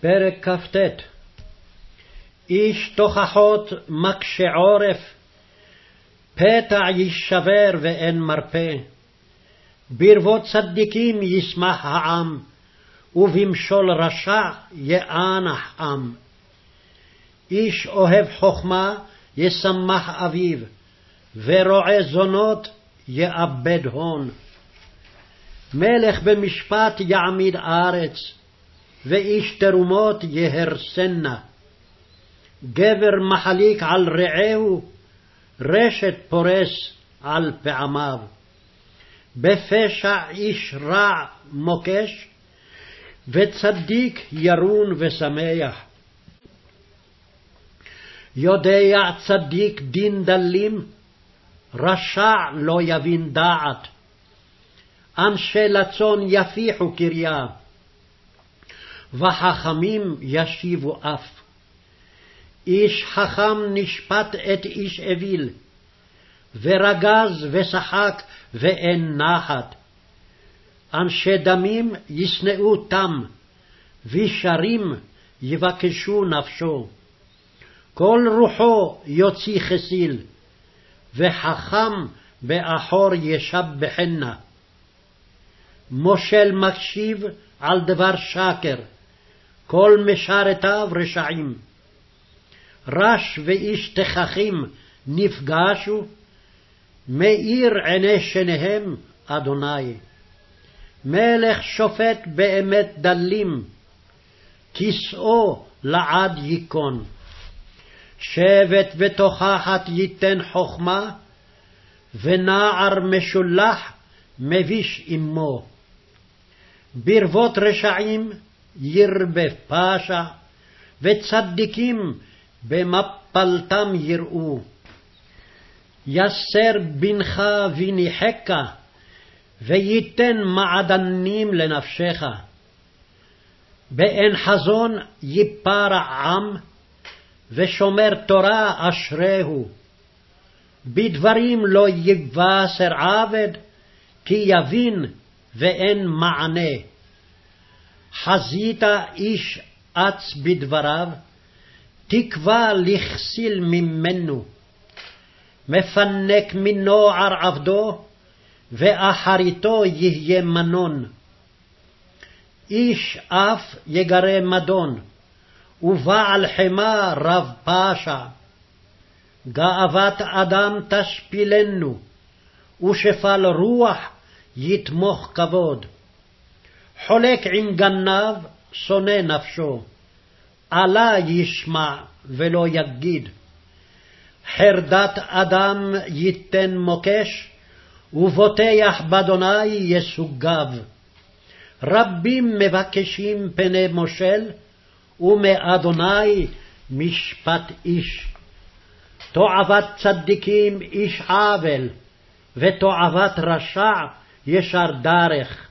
פרק כ"ט איש תוכחות מקשה עורף, פתע יישבר ואין מרפא. ברבות צדיקים ישמח העם, ובמשול רשע יאנח עם. איש אוהב חכמה ישמח אביו, ורועה זונות יאבד הון. מלך במשפט יעמיד ארץ, ואיש תרומות יהרסנה. גבר מחליק על רעהו, רשת פורס על פעמיו. בפשע איש רע מוקש, וצדיק ירון ושמח. יודע צדיק דין דלים, רשע לא יבין דעת. אנשי לצון יפיחו קריה, וחכמים ישיבו אף. איש חכם נשפט את איש אוויל, רגז ושחק ואין נחת. אנשי דמים ישנאו תם, וישרים יבקשו נפשו. כל רוחו יוציא חסיל, וחכם באחור ישבחנה. מושל מקשיב על דבר שקר, כל משרתיו רשעים. רש ואיש תככים נפגשו, מאיר עיני שניהם אדוני. מלך שופט באמת דלים, כסאו לעד ייכון. שבט ותוכחת ייתן חכמה, ונער משולח מביש אמו. ברבות רשעים ירבה פשע, וצדיקים במפלתם יראו. יסר בנך וניחך, וייתן מעדנים לנפשך. באין חזון ייפרע עם, ושומר תורה אשריהו. בדברים לא יבשר עבד, כי יבין ואין מענה. חזית איש אץ בדבריו, תקווה לכסיל ממנו. מפנק מנוער עבדו, ואחריתו יהיה מנון. איש אף יגרה מדון, ובעל חמה רב פשע. גאוות אדם תשפילנו, ושפל רוח יתמוך כבוד. חולק עם גנב, שונא נפשו, עלה ישמע ולא יגיד. חרדת אדם ייתן מוקש, ובוטח באדוני יסוגיו. רבים מבקשים פני מושל, ומאדוני משפט איש. תועבת צדיקים איש עוול, ותועבת רשע ישר דרך.